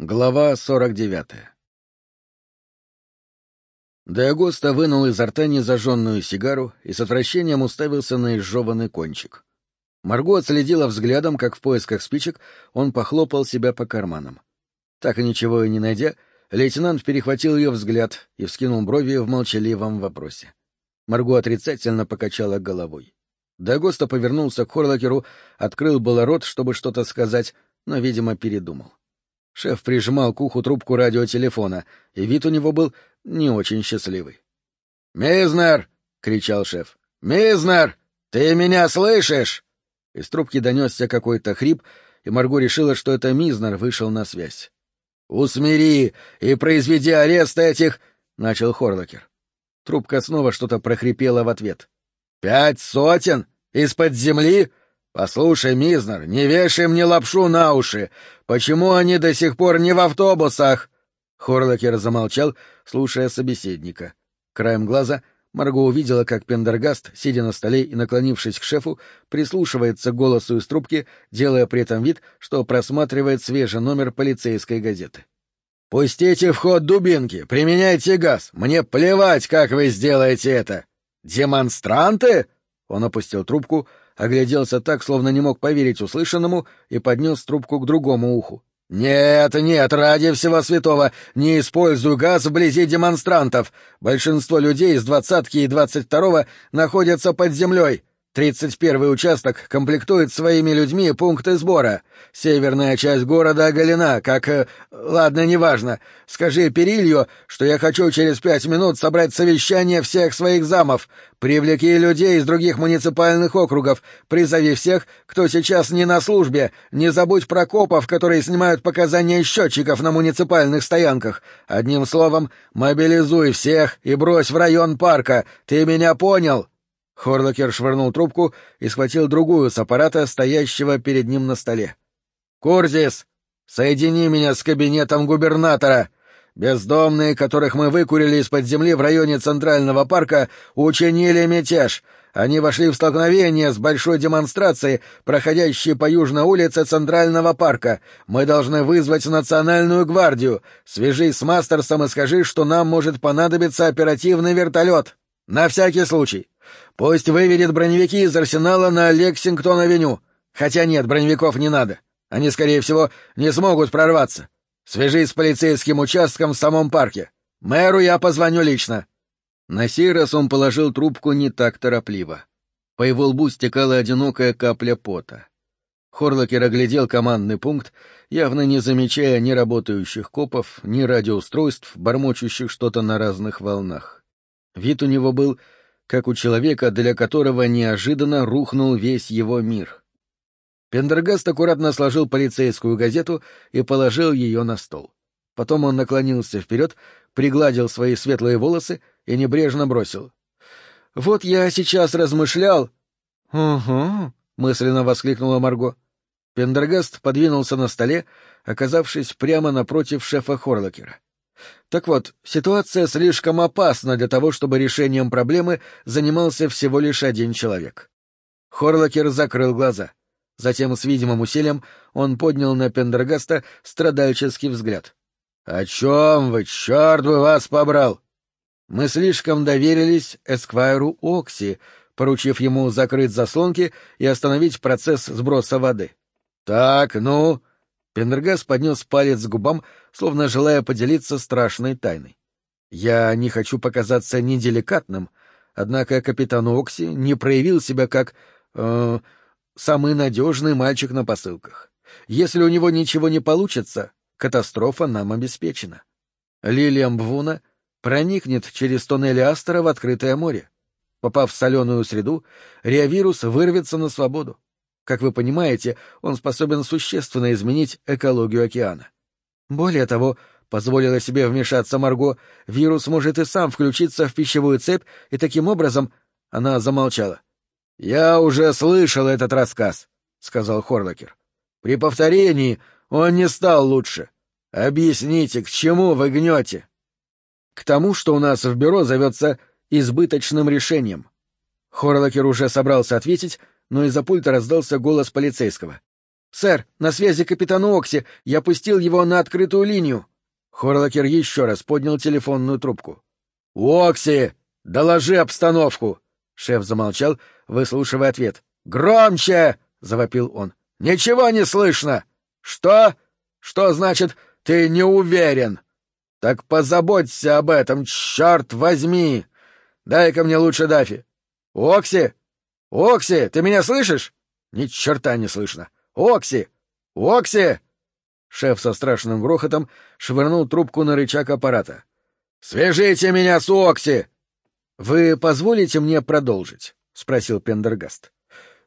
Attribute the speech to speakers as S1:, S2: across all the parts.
S1: Глава 49 Деагоста вынул изо рта незажженную сигару и с отвращением уставился на изжеванный кончик. Марго отследила взглядом, как в поисках спичек он похлопал себя по карманам. Так и ничего и не найдя, лейтенант перехватил ее взгляд и вскинул брови в молчаливом вопросе. Марго отрицательно покачала головой. Деагоста повернулся к Хорлокеру, открыл было рот, чтобы что-то сказать, но, видимо, передумал. Шеф прижимал к уху трубку радиотелефона, и вид у него был не очень счастливый. «Мизнер!» — кричал шеф. «Мизнер! Ты меня слышишь?» Из трубки донесся какой-то хрип, и Марго решила, что это Мизнер вышел на связь. «Усмири и произведи арест этих...» — начал Хорлокер. Трубка снова что-то прохрипела в ответ. «Пять сотен? Из-под земли? «Послушай, Мизнер, не вешай мне лапшу на уши! Почему они до сих пор не в автобусах?» Хорлокер замолчал, слушая собеседника. Краем глаза Марго увидела, как Пендергаст, сидя на столе и наклонившись к шефу, прислушивается к голосу из трубки, делая при этом вид, что просматривает свежий номер полицейской газеты. «Пустите в ход дубинки, применяйте газ, мне плевать, как вы сделаете это! Демонстранты?» Он опустил трубку, огляделся так, словно не мог поверить услышанному, и поднес трубку к другому уху. «Нет, нет, ради всего святого, не используй газ вблизи демонстрантов. Большинство людей из двадцатки и двадцать второго находятся под землей. Тридцать первый участок комплектует своими людьми пункты сбора. Северная часть города оголена, как... Э, ладно, неважно. Скажи Перилью, что я хочу через пять минут собрать совещание всех своих замов. Привлеки людей из других муниципальных округов. Призови всех, кто сейчас не на службе. Не забудь про копов, которые снимают показания счетчиков на муниципальных стоянках. Одним словом, мобилизуй всех и брось в район парка. Ты меня понял?» Хорлокер швырнул трубку и схватил другую с аппарата, стоящего перед ним на столе. «Курзис, соедини меня с кабинетом губернатора!» Бездомные, которых мы выкурили из-под земли в районе Центрального парка, учинили мятеж. Они вошли в столкновение с большой демонстрацией, проходящей по южной улице Центрального парка. Мы должны вызвать национальную гвардию. Свяжись с Мастерсом и скажи, что нам может понадобиться оперативный вертолет. На всякий случай. Пусть выведет броневики из арсенала на Лексингтон-авеню. Хотя нет, броневиков не надо. Они, скорее всего, не смогут прорваться. Свяжись с полицейским участком в самом парке. Мэру я позвоню лично. На сей раз он положил трубку не так торопливо. По его лбу стекала одинокая капля пота. Хорлокер оглядел командный пункт, явно не замечая ни работающих копов, ни радиоустройств, бормочущих что-то на разных волнах. Вид у него был как у человека, для которого неожиданно рухнул весь его мир. Пендергаст аккуратно сложил полицейскую газету и положил ее на стол. Потом он наклонился вперед, пригладил свои светлые волосы и небрежно бросил. — Вот я сейчас размышлял... — Угу, — мысленно воскликнула Марго. Пендергаст подвинулся на столе, оказавшись прямо напротив шефа Хорлокера. Так вот, ситуация слишком опасна для того, чтобы решением проблемы занимался всего лишь один человек. Хорлокер закрыл глаза. Затем с видимым усилием он поднял на Пендергаста страдальческий взгляд. — О чем вы, черт бы вас побрал! Мы слишком доверились Эсквайру Окси, поручив ему закрыть заслонки и остановить процесс сброса воды. — Так, ну, Пендергаст поднес палец к губам, словно желая поделиться страшной тайной. Я не хочу показаться неделикатным, однако капитан Окси не проявил себя как... Э, самый надежный мальчик на посылках. Если у него ничего не получится, катастрофа нам обеспечена. Лилиам Бвуна проникнет через тоннели Астера в открытое море. Попав в соленую среду, реавирус вырвется на свободу. Как вы понимаете, он способен существенно изменить экологию океана. Более того, позволила себе вмешаться Марго, вирус может и сам включиться в пищевую цепь, и таким образом она замолчала. «Я уже слышал этот рассказ», — сказал Хорлокер. «При повторении он не стал лучше. Объясните, к чему вы гнете?» «К тому, что у нас в бюро зовется избыточным решением». Хорлокер уже собрался ответить, но из-за пульта раздался голос полицейского. «Сэр, на связи капитан Окси. Я пустил его на открытую линию». Хорлокер еще раз поднял телефонную трубку. «Окси! Доложи обстановку!» Шеф замолчал, выслушивая ответ. «Громче!» — завопил он. «Ничего не слышно!» «Что? Что значит, ты не уверен?» «Так позаботься об этом, черт возьми! Дай-ка мне лучше Дафи!» «Окси! Окси, ты меня слышишь?» «Ни черта не слышно! Окси! Окси!» Шеф со страшным грохотом швырнул трубку на рычаг аппарата. «Свяжите меня с Окси!» «Вы позволите мне продолжить?» — спросил Пендергаст.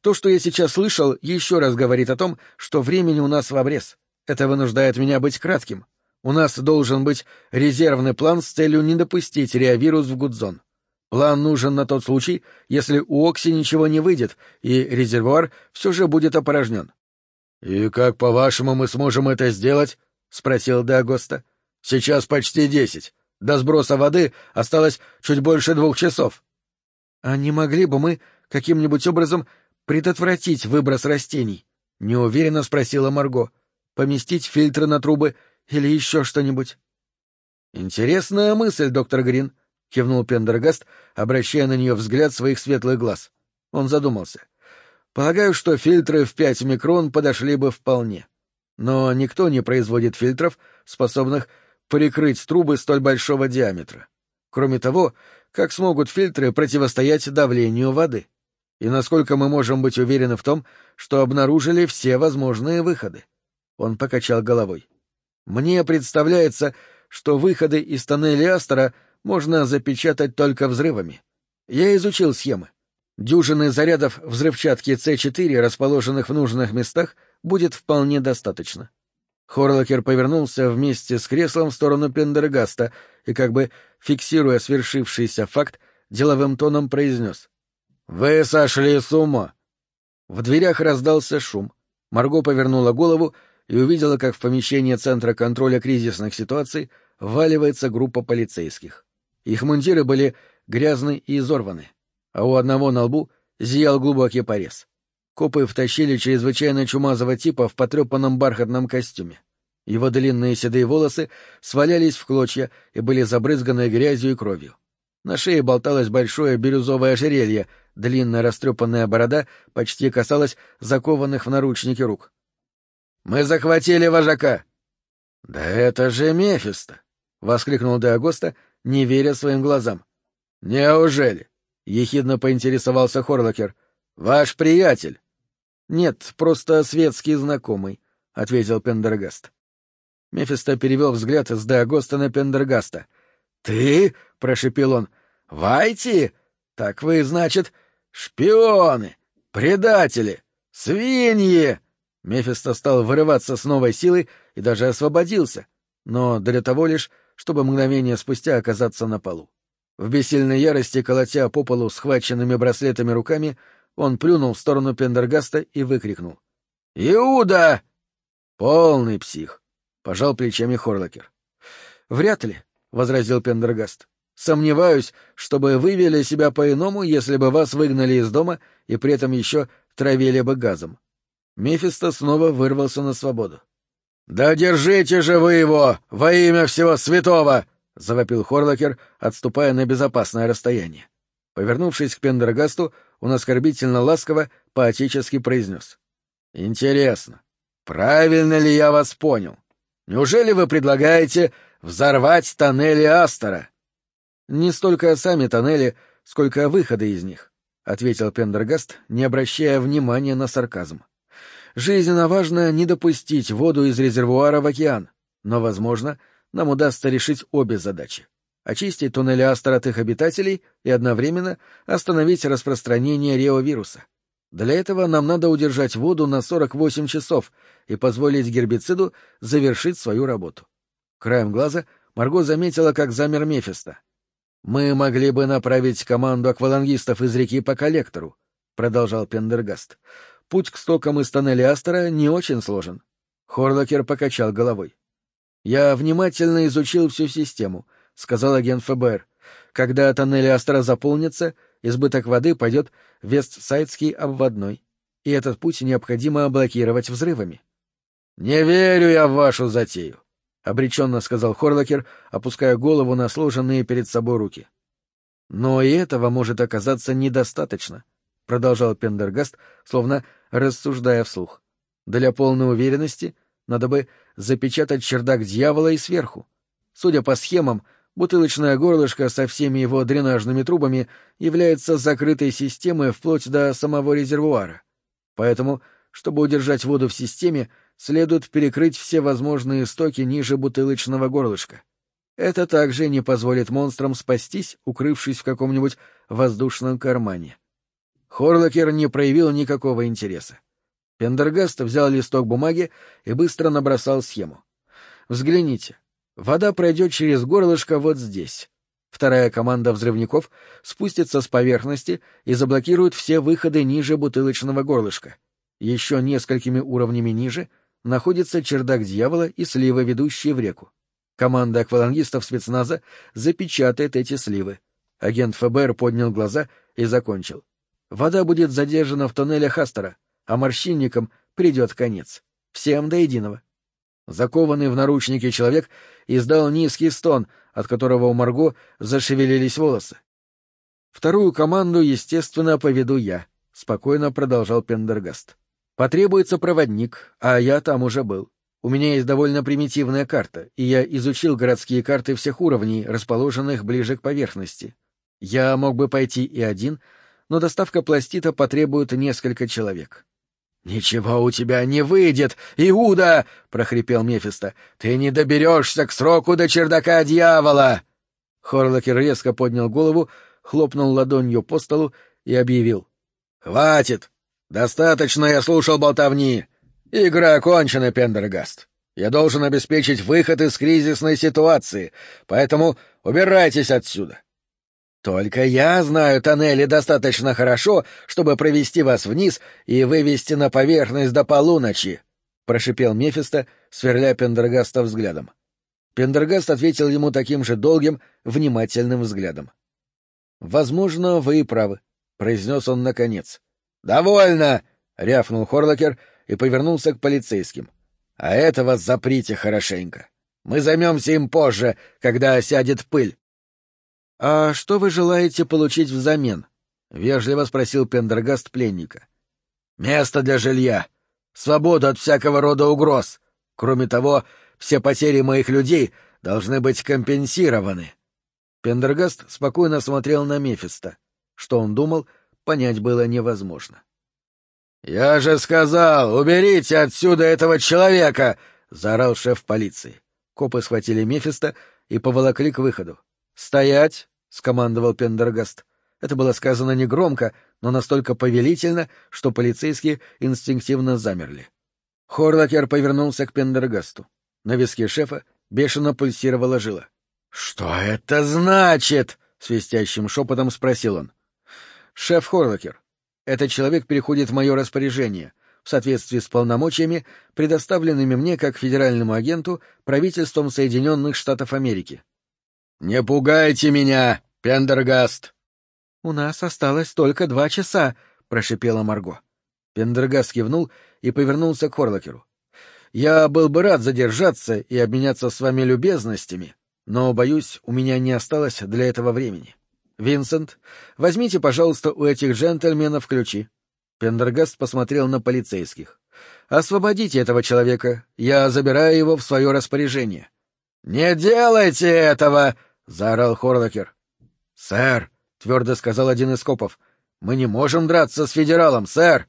S1: «То, что я сейчас слышал, еще раз говорит о том, что времени у нас в обрез. Это вынуждает меня быть кратким. У нас должен быть резервный план с целью не допустить реавирус в Гудзон. План нужен на тот случай, если у Окси ничего не выйдет, и резервуар все же будет опорожнен. — И как, по-вашему, мы сможем это сделать? — спросил Дагоста. — Сейчас почти десять. До сброса воды осталось чуть больше двух часов. — А не могли бы мы каким-нибудь образом предотвратить выброс растений? — неуверенно спросила Марго. — Поместить фильтры на трубы или еще что-нибудь? — Интересная мысль, доктор Грин, — кивнул Пендергаст, обращая на нее взгляд своих светлых глаз. Он задумался. — Полагаю, что фильтры в пять микрон подошли бы вполне. Но никто не производит фильтров, способных прикрыть трубы столь большого диаметра. Кроме того, как смогут фильтры противостоять давлению воды? И насколько мы можем быть уверены в том, что обнаружили все возможные выходы? Он покачал головой. Мне представляется, что выходы из тоннеля Астера можно запечатать только взрывами. Я изучил схемы. Дюжины зарядов взрывчатки С4, расположенных в нужных местах, будет вполне достаточно. Хорлокер повернулся вместе с креслом в сторону Пендергаста и, как бы фиксируя свершившийся факт, деловым тоном произнес. «Вы сошли с ума!» В дверях раздался шум. Марго повернула голову и увидела, как в помещение Центра контроля кризисных ситуаций вваливается группа полицейских. Их мундиры были грязны и изорваны, а у одного на лбу зиял глубокий порез. Копы втащили чрезвычайно чумазого типа в потрепанном бархатном костюме. Его длинные седые волосы свалялись в клочья и были забрызганы грязью и кровью. На шее болталось большое бирюзовое ожерелье, длинная растрепанная борода почти касалась закованных в наручники рук. «Мы захватили вожака!» «Да это же Мефисто!» — воскликнул Деагоста, не веря своим глазам. — Неужели? — ехидно поинтересовался Хорлокер. — Ваш приятель? — Нет, просто светский знакомый, — ответил Пендергаст. Мефисто перевел взгляд с Деагоста на Пендергаста. — Ты? — прошепел он. — Вайти? Так вы, значит, шпионы, предатели, свиньи! Мефисто стал вырываться с новой силой и даже освободился, но для того лишь, чтобы мгновение спустя оказаться на полу. В бессильной ярости, колотя по полу схваченными браслетами руками, он плюнул в сторону Пендергаста и выкрикнул. «Иуда!» «Полный псих!» — пожал плечами Хорлокер. «Вряд ли», — возразил Пендергаст. «Сомневаюсь, чтобы вы вели себя по-иному, если бы вас выгнали из дома и при этом еще травили бы газом». Мефисто снова вырвался на свободу. «Да держите же вы его! Во имя всего святого!» — завопил Хорлокер, отступая на безопасное расстояние. Повернувшись к Пендергасту, он оскорбительно ласково, поотечески произнес. «Интересно, правильно ли я вас понял? Неужели вы предлагаете взорвать тоннели Астора?» «Не столько сами тоннели, сколько выходы из них», — ответил Пендергаст, не обращая внимания на сарказм. Жизненно важно не допустить воду из резервуара в океан, но, возможно, нам удастся решить обе задачи — очистить туннели Астер от их обитателей и одновременно остановить распространение реовируса. Для этого нам надо удержать воду на 48 часов и позволить гербициду завершить свою работу. Краем глаза Марго заметила, как замер Мефисто. «Мы могли бы направить команду аквалангистов из реки по коллектору», — продолжал Пендергаст путь к стокам из тоннеля Астера не очень сложен. Хорлокер покачал головой. «Я внимательно изучил всю систему», — сказал агент ФБР. «Когда тоннель Астера заполнится, избыток воды пойдет в Вестсайдский обводной. и этот путь необходимо блокировать взрывами. — Не верю я в вашу затею, — обреченно сказал Хорлокер, опуская голову на сложенные перед собой руки. — Но и этого может оказаться недостаточно, — продолжал Пендергаст, словно рассуждая вслух. — Для полной уверенности надо бы запечатать чердак дьявола и сверху. Судя по схемам, бутылочное горлышко со всеми его дренажными трубами является закрытой системой вплоть до самого резервуара. Поэтому, чтобы удержать воду в системе, следует перекрыть все возможные стоки ниже бутылочного горлышка. Это также не позволит монстрам спастись, укрывшись в каком-нибудь воздушном кармане. Хорлокер не проявил никакого интереса. Пендергаст взял листок бумаги и быстро набросал схему. «Взгляните. Вода пройдет через горлышко вот здесь. Вторая команда взрывников спустится с поверхности и заблокирует все выходы ниже бутылочного горлышка. Еще несколькими уровнями ниже находится чердак дьявола и сливы, ведущие в реку. Команда аквалангистов спецназа запечатает эти сливы. Агент ФБР поднял глаза и закончил. Вода будет задержана в тоннелях Астера, а морщинникам придет конец. Всем до единого. Закованный в наручники человек издал низкий стон, от которого у Марго зашевелились волосы. «Вторую команду, естественно, поведу я», — спокойно продолжал Пендергаст. «Потребуется проводник, а я там уже был. У меня есть довольно примитивная карта, и я изучил городские карты всех уровней, расположенных ближе к поверхности. Я мог бы пойти и один, но доставка пластита потребует несколько человек. «Ничего у тебя не выйдет, Иуда!» — прохрипел Мефисто. «Ты не доберешься к сроку до чердака дьявола!» Хорлокер резко поднял голову, хлопнул ладонью по столу и объявил. «Хватит! Достаточно я слушал болтовни. Игра окончена, Пендергаст. Я должен обеспечить выход из кризисной ситуации, поэтому убирайтесь отсюда. Только я знаю тоннели достаточно хорошо, чтобы провести вас вниз и вывести на поверхность до полуночи, — прошипел Мефисто, сверля Пендергаста взглядом. Пендергаст ответил ему таким же долгим, внимательным взглядом. — Возможно, вы и правы, — произнес он наконец. — Довольно! — рявкнул Хорлокер и повернулся к полицейским. — А этого заприте хорошенько. Мы займемся им позже, когда осядет пыль. «А что вы желаете получить взамен?» — вежливо спросил Пендергаст пленника. «Место для жилья, свободу от всякого рода угроз. Кроме того, все потери моих людей должны быть компенсированы». Пендергаст спокойно смотрел на Мефиста. Что он думал, понять было невозможно. «Я же сказал, уберите отсюда этого человека!» — заорал шеф полиции. Копы схватили Мефиста и поволокли к выходу. «Стоять!» — скомандовал Пендергаст. Это было сказано негромко, но настолько повелительно, что полицейские инстинктивно замерли. Хорлокер повернулся к Пендергасту. На виске шефа бешено пульсировала жила. — Что это значит? — свистящим шепотом спросил он. — Шеф Хорлокер, этот человек переходит в мое распоряжение, в соответствии с полномочиями, предоставленными мне как федеральному агенту правительством Соединенных Штатов Америки. «Не пугайте меня, Пендергаст!» «У нас осталось только два часа», — прошипела Марго. Пендергаст кивнул и повернулся к Хорлокеру. «Я был бы рад задержаться и обменяться с вами любезностями, но, боюсь, у меня не осталось для этого времени. Винсент, возьмите, пожалуйста, у этих джентльменов ключи». Пендергаст посмотрел на полицейских. «Освободите этого человека, я забираю его в свое распоряжение». «Не делайте этого!» — заорал Хорлокер. — Сэр, — твердо сказал один из копов, — мы не можем драться с федералом, сэр!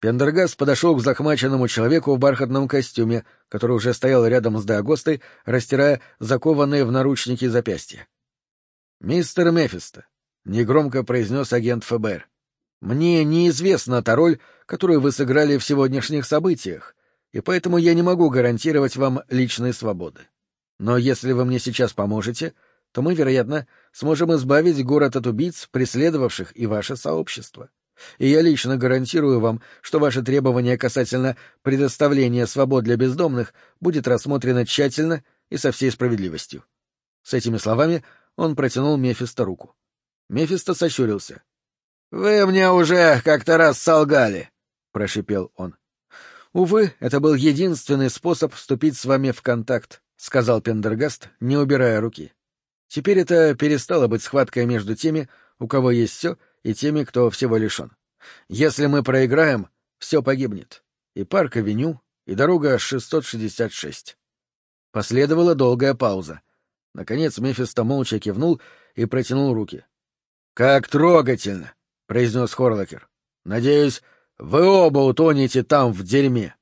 S1: Пендергаст подошел к захмаченному человеку в бархатном костюме, который уже стоял рядом с Деагостой, растирая закованные в наручники запястья. — Мистер Мефисто, — негромко произнес агент ФБР, — мне неизвестна та роль, которую вы сыграли в сегодняшних событиях, и поэтому я не могу гарантировать вам личной свободы. Но если вы мне сейчас поможете, — то мы, вероятно, сможем избавить город от убийц, преследовавших и ваше сообщество. И я лично гарантирую вам, что ваше требование касательно предоставления свобод для бездомных будет рассмотрено тщательно и со всей справедливостью. С этими словами он протянул Мефисто руку. Мефисто сощурился. — Вы мне уже как-то раз солгали. — прошипел он. «Увы, это был единственный способ вступить с вами в контакт», — сказал Пендергаст, не убирая руки. «Теперь это перестало быть схваткой между теми, у кого есть все, и теми, кто всего лишен. Если мы проиграем, все погибнет. И парк-авеню, и дорога 666». Последовала долгая пауза. Наконец Мефисто молча кивнул и протянул руки. «Как трогательно!» — произнес Хорлокер. «Надеюсь, вы оба утонете там в дерьме!»